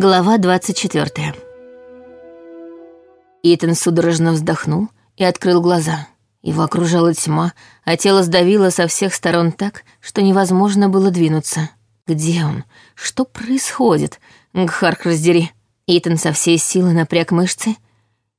Глава 24. Итан судорожно вздохнул и открыл глаза. Его окружала тьма, а тело сдавило со всех сторон так, что невозможно было двинуться. Где он? Что происходит? Гхарк раздери. Итан со всей силы напряг мышцы,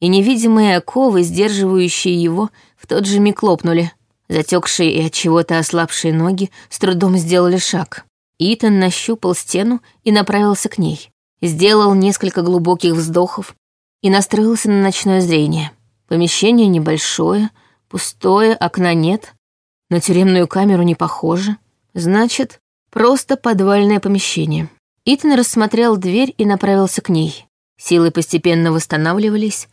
и невидимые оковы, сдерживающие его, в тот же миг лопнули. Затекшие и от чего-то ослабшие ноги с трудом сделали шаг. Итан нащупал стену и направился к ней сделал несколько глубоких вздохов и настроился на ночное зрение. Помещение небольшое, пустое, окна нет, на тюремную камеру не похоже. Значит, просто подвальное помещение. Итан рассмотрел дверь и направился к ней. Силы постепенно восстанавливались,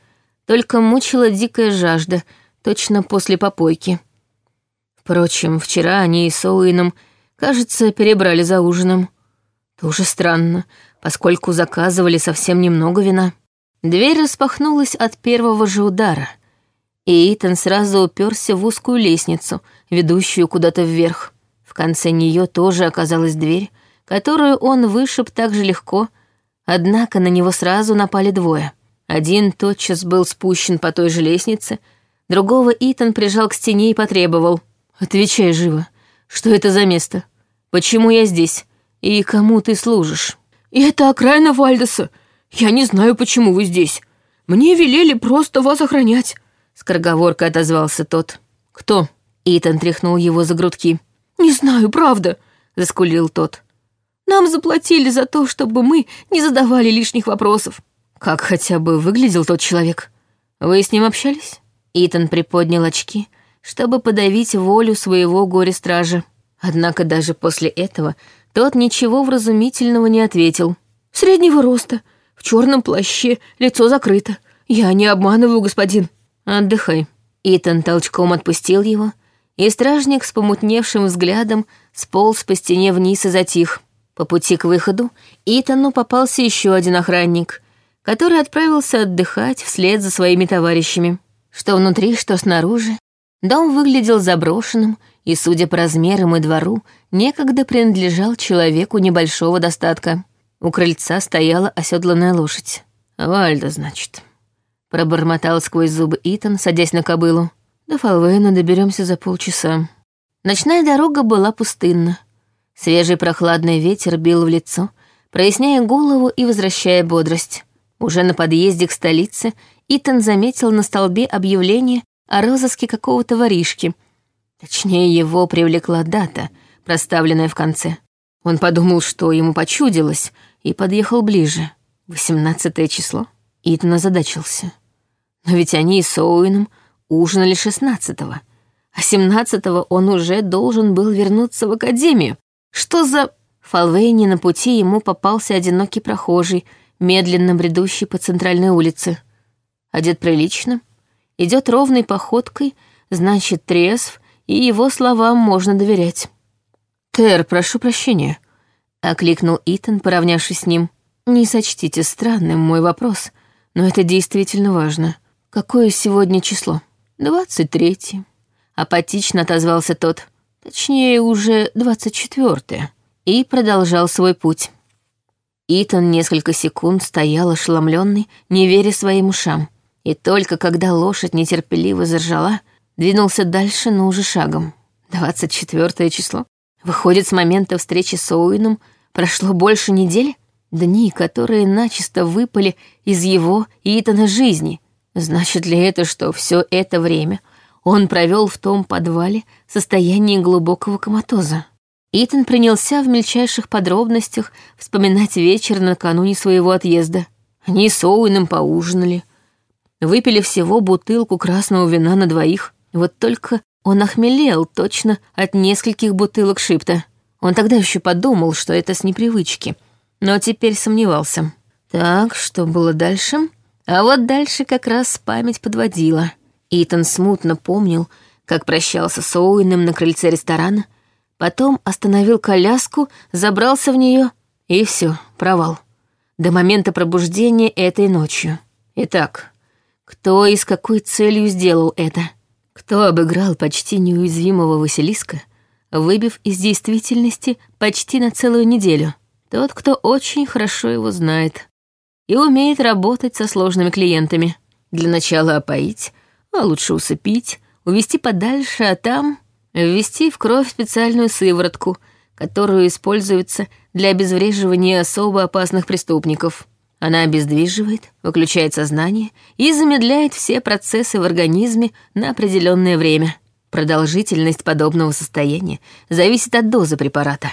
только мучила дикая жажда, точно после попойки. Впрочем, вчера они и с Оуэном, кажется, перебрали за ужином. Тоже странно, поскольку заказывали совсем немного вина. Дверь распахнулась от первого же удара, и Итан сразу уперся в узкую лестницу, ведущую куда-то вверх. В конце нее тоже оказалась дверь, которую он вышиб так же легко, однако на него сразу напали двое. Один тотчас был спущен по той же лестнице, другого Итан прижал к стене и потребовал. «Отвечай живо, что это за место? Почему я здесь? И кому ты служишь?» И это окраина Вальдеса. Я не знаю, почему вы здесь. Мне велели просто вас охранять. Скороговоркой отозвался тот. Кто? Итан тряхнул его за грудки. Не знаю, правда, заскулил тот. Нам заплатили за то, чтобы мы не задавали лишних вопросов. Как хотя бы выглядел тот человек? Вы с ним общались? Итан приподнял очки, чтобы подавить волю своего горе-стража. Однако даже после этого тот ничего вразумительного не ответил. «Среднего роста, в черном плаще, лицо закрыто. Я не обманываю, господин». «Отдыхай». Итан толчком отпустил его, и стражник с помутневшим взглядом сполз по стене вниз и затих. По пути к выходу Итану попался еще один охранник, который отправился отдыхать вслед за своими товарищами. Что внутри, что снаружи, дом выглядел заброшенным и, судя по размерам и двору, некогда принадлежал человеку небольшого достатка. У крыльца стояла оседланная лошадь. «Вальда, значит», — пробормотал сквозь зубы Итан, садясь на кобылу. «До Фалвейна доберемся за полчаса». Ночная дорога была пустынна. Свежий прохладный ветер бил в лицо, проясняя голову и возвращая бодрость. Уже на подъезде к столице Итан заметил на столбе объявление о розыске какого-то воришки — Точнее, его привлекла дата, проставленная в конце. Он подумал, что ему почудилось, и подъехал ближе. Восемнадцатое число. Итан озадачился. Но ведь они с Оуэном ужинали шестнадцатого, а семнадцатого он уже должен был вернуться в академию. Что за... В на пути ему попался одинокий прохожий, медленно бредущий по центральной улице. Одет прилично, идет ровной походкой, значит, трезв и его словам можно доверять. «Тер, прошу прощения», — окликнул Итан, поравнявшись с ним. «Не сочтите странным мой вопрос, но это действительно важно. Какое сегодня число?» «Двадцать третье», — апатично отозвался тот. «Точнее, уже двадцать четвертое», и продолжал свой путь. Итан несколько секунд стоял ошеломленный, не веря своим ушам. И только когда лошадь нетерпеливо заржала, двинулся дальше, но уже шагом. 24 число. Выходит, с момента встречи с Оуином прошло больше недели? Дни, которые начисто выпали из его и Итана жизни. Значит ли это, что все это время он провел в том подвале в состоянии глубокого коматоза? Итан принялся в мельчайших подробностях вспоминать вечер накануне своего отъезда. Они с Оуином поужинали, выпили всего бутылку красного вина на двоих — вот только он охмелел точно от нескольких бутылок шипта. Он тогда еще подумал, что это с непривычки, но теперь сомневался. Так, что было дальше? А вот дальше как раз память подводила. Итан смутно помнил, как прощался с Оуэном на крыльце ресторана, потом остановил коляску, забрался в нее, и все, провал. До момента пробуждения этой ночью. Итак, кто и с какой целью сделал это? Кто обыграл почти неуязвимого Василиска, выбив из действительности почти на целую неделю? Тот, кто очень хорошо его знает. и умеет работать со сложными клиентами. Для начала опоить, а лучше усыпить, увести подальше, а там ввести в кровь специальную сыворотку, которую используется для обезвреживания особо опасных преступников. Она обездвиживает, выключает сознание и замедляет все процессы в организме на определенное время. Продолжительность подобного состояния зависит от дозы препарата.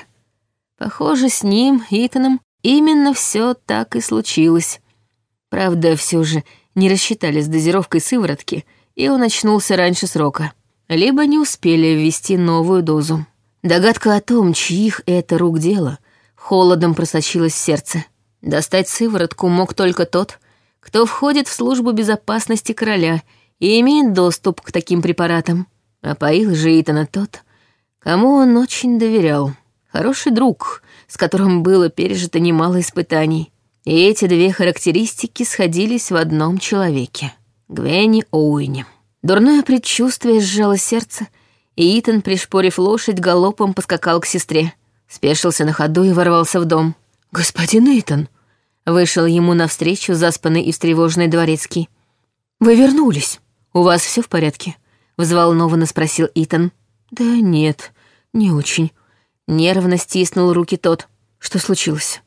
Похоже, с ним, Итаном, именно все так и случилось. Правда, все же не рассчитали с дозировкой сыворотки, и он очнулся раньше срока. Либо не успели ввести новую дозу. Догадка о том, чьих это рук дело, холодом просочилась в сердце. Достать сыворотку мог только тот, кто входит в службу безопасности короля и имеет доступ к таким препаратам. А поил же Итана тот, кому он очень доверял. Хороший друг, с которым было пережито немало испытаний. И эти две характеристики сходились в одном человеке — Гвенни Оуэне. Дурное предчувствие сжало сердце, и Итан, пришпорив лошадь, галопом поскакал к сестре. Спешился на ходу и ворвался в дом. «Господин Итан!» Вышел ему навстречу заспанный и встревоженный дворецкий. «Вы вернулись. У вас все в порядке?» Взволнованно спросил Итан. «Да нет, не очень». Нервно стиснул руки тот. «Что случилось?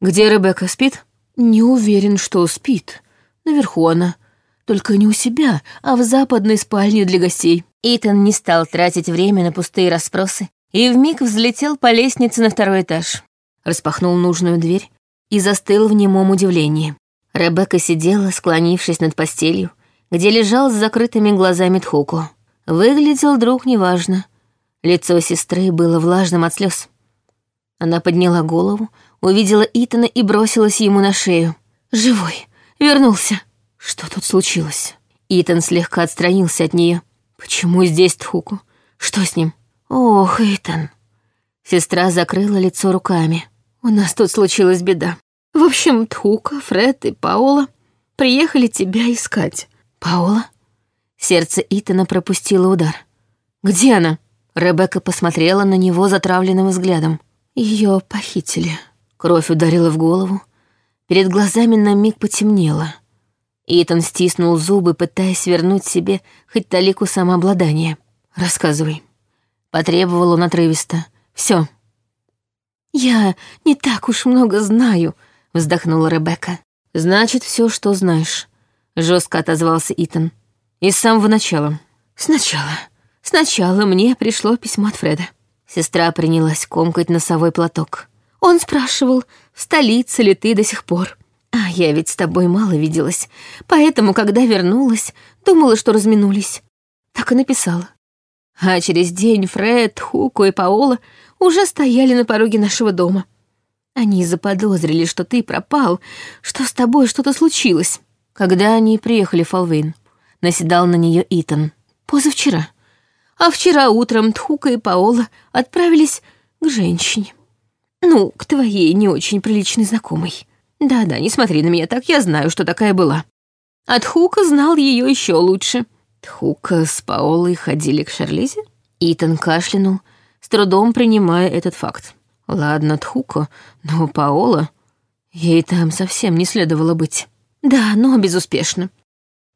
Где Ребекка спит?» «Не уверен, что спит. Наверху она. Только не у себя, а в западной спальне для гостей». Итан не стал тратить время на пустые расспросы и вмиг взлетел по лестнице на второй этаж. Распахнул нужную дверь и застыл в немом удивлении. Ребекка сидела, склонившись над постелью, где лежал с закрытыми глазами Тхуку. Выглядел друг неважно. Лицо сестры было влажным от слез. Она подняла голову, увидела Итана и бросилась ему на шею. «Живой! Вернулся!» Что тут случилось? Итан слегка отстранился от нее. «Почему здесь Тхуку? Что с ним?» «Ох, Итан!» Сестра закрыла лицо руками. «У нас тут случилась беда. В общем, Тхука, Фред и Паула приехали тебя искать. «Паула?» Сердце Итана пропустило удар. «Где она?» Ребекка посмотрела на него затравленным взглядом. Ее похитили. Кровь ударила в голову. Перед глазами на миг потемнело. Итан стиснул зубы, пытаясь вернуть себе хоть талику самообладания. «Рассказывай». Потребовал он отрывисто. Все. «Я не так уж много знаю», — вздохнула Ребекка. «Значит, все, что знаешь жестко отозвался Итан. И с самого начала. Сначала. Сначала мне пришло письмо от Фреда. Сестра принялась комкать носовой платок. Он спрашивал, в столице ли ты до сих пор. А я ведь с тобой мало виделась, поэтому, когда вернулась, думала, что разминулись. Так и написала. А через день Фред, Хуко и Паола уже стояли на пороге нашего дома. Они заподозрили, что ты пропал, что с тобой что-то случилось. Когда они приехали в Фалвейн, наседал на нее Итан. Позавчера. А вчера утром Тхука и Паола отправились к женщине. Ну, к твоей не очень приличной знакомой. Да-да, не смотри на меня так, я знаю, что такая была. А Тхука знал ее еще лучше. Тхука с Паолой ходили к Шарлизе? Итан кашлянул, трудом принимая этот факт. Ладно, Тхука, но Паола... Ей там совсем не следовало быть. Да, но безуспешно.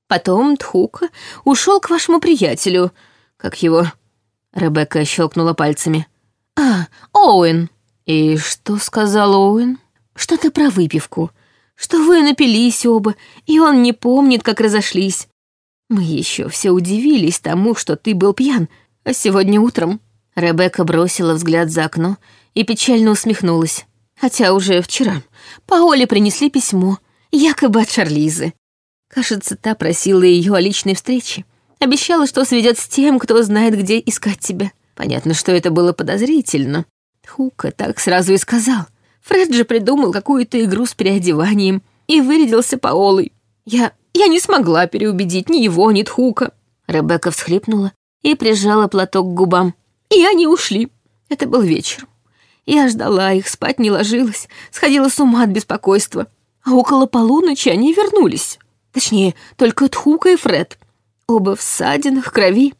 Потом Тхука ушел к вашему приятелю. Как его? Ребекка щелкнула пальцами. А, Оуэн. И что сказал Оуэн? Что-то про выпивку. Что вы напились оба, и он не помнит, как разошлись. Мы еще все удивились тому, что ты был пьян, а сегодня утром... Ребекка бросила взгляд за окно и печально усмехнулась. Хотя уже вчера Паоле принесли письмо, якобы от Шарлизы. Кажется, та просила ее о личной встрече. Обещала, что сведет с тем, кто знает, где искать тебя. Понятно, что это было подозрительно. Хука так сразу и сказал. Фред же придумал какую-то игру с переодеванием и вырядился Паолой. Я... я не смогла переубедить ни его, ни Тхука. Ребекка всхлипнула и прижала платок к губам. И они ушли. Это был вечер. Я ждала их, спать не ложилась, сходила с ума от беспокойства а около полуночи они вернулись. Точнее, только Тхука и Фред. Оба в ссадинах, крови.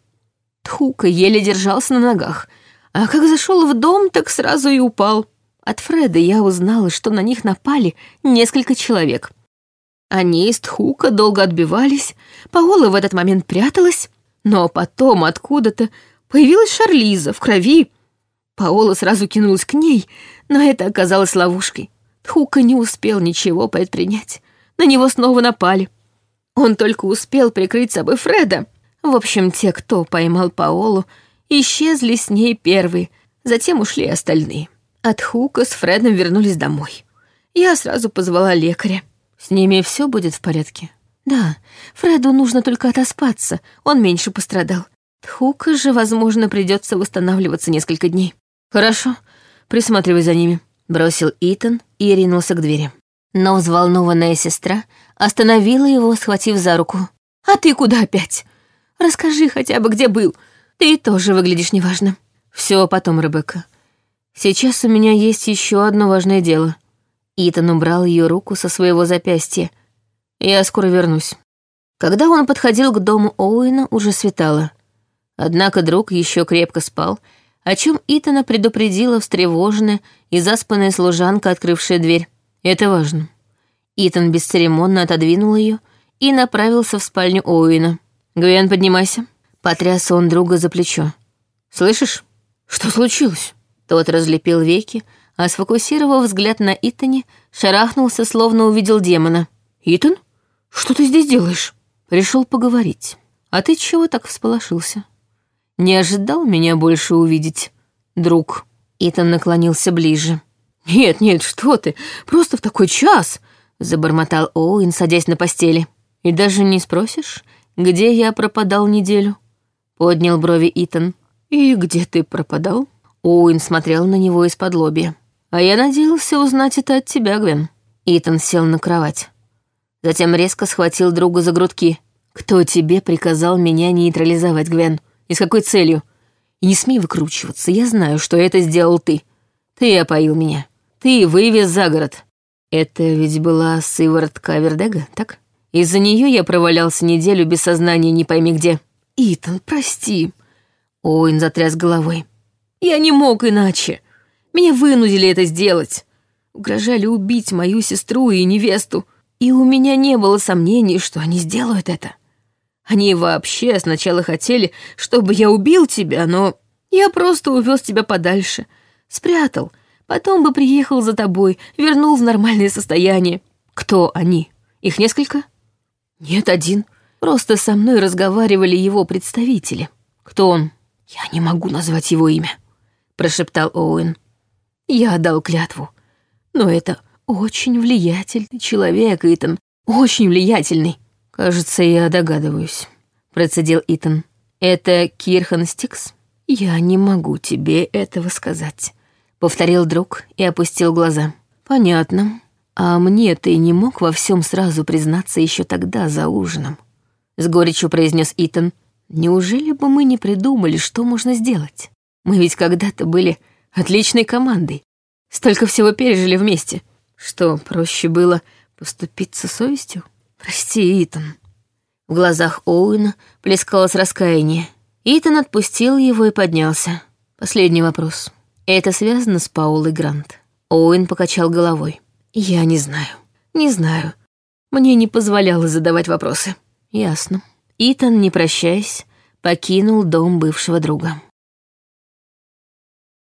Тхука еле держался на ногах, а как зашел в дом, так сразу и упал. От Фреда я узнала, что на них напали несколько человек. Они из Тхука долго отбивались, Паола в этот момент пряталась, но потом откуда-то появилась Шарлиза в крови. Паола сразу кинулась к ней, но это оказалось ловушкой. Тхука не успел ничего предпринять. На него снова напали. Он только успел прикрыть собой Фреда. В общем, те, кто поймал Паолу, исчезли с ней первые, затем ушли остальные. От Хука с Фредом вернулись домой. Я сразу позвала лекаря. С ними все будет в порядке? Да, Фреду нужно только отоспаться, он меньше пострадал. Хука же, возможно, придется восстанавливаться несколько дней. Хорошо, присматривай за ними, бросил Итан и ринулся к двери. Но взволнованная сестра остановила его, схватив за руку. «А ты куда опять? Расскажи хотя бы, где был. Ты тоже выглядишь неважно». Все потом, Ребекка. Сейчас у меня есть еще одно важное дело. Итан убрал ее руку со своего запястья. Я скоро вернусь. Когда он подходил к дому Оуэна, уже светало. Однако друг еще крепко спал, о чем Итана предупредила встревоженная и заспанная служанка, открывшая дверь. Это важно. Итан бесцеремонно отодвинул ее и направился в спальню Оуэна. «Гвен, поднимайся». Потряс он друга за плечо. «Слышишь? Что случилось?» Тот разлепил веки, а сфокусировав взгляд на Итане, шарахнулся, словно увидел демона. «Итан? Что ты здесь делаешь?» «Пришел поговорить. А ты чего так всполошился? Не ожидал меня больше увидеть, друг?» Итан наклонился ближе. «Нет, нет, что ты, просто в такой час!» — забормотал Оуэн, садясь на постели. «И даже не спросишь, где я пропадал неделю?» — поднял брови Итан. «И где ты пропадал?» Оуэн смотрел на него из-под лобья. «А я надеялся узнать это от тебя, Гвен». Итан сел на кровать. Затем резко схватил друга за грудки. «Кто тебе приказал меня нейтрализовать, Гвен? И с какой целью? И не смей выкручиваться, я знаю, что это сделал ты. Ты опоил меня. Ты вывез за город. Это ведь была сыворотка Вердега, так? Из-за нее я провалялся неделю без сознания не пойми где. Итан, прости. Оуэн затряс головой. Я не мог иначе. Меня вынудили это сделать. Угрожали убить мою сестру и невесту. И у меня не было сомнений, что они сделают это. Они вообще сначала хотели, чтобы я убил тебя, но я просто увез тебя подальше. Спрятал — Потом бы приехал за тобой, вернул в нормальное состояние. Кто они? Их несколько? Нет, один. Просто со мной разговаривали его представители. Кто он? Я не могу назвать его имя, прошептал Оуэн. Я отдал клятву. Но это очень влиятельный человек, Итан. Очень влиятельный. Кажется, я догадываюсь, процедил Итан. Это Кирхан Стикс? Я не могу тебе этого сказать повторил друг и опустил глаза. Понятно. А мне ты не мог во всем сразу признаться еще тогда за ужином? С горечью произнес Итан. Неужели бы мы не придумали, что можно сделать? Мы ведь когда-то были отличной командой. Столько всего пережили вместе. Что, проще было поступить со совестью? Прости, Итан. В глазах Оуэна плескалось раскаяние. Итан отпустил его и поднялся. Последний вопрос. Это связано с Паулой Грант. Оуэн покачал головой. Я не знаю. Не знаю. Мне не позволяло задавать вопросы. Ясно. Итан, не прощаясь, покинул дом бывшего друга.